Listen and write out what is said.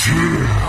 Kill.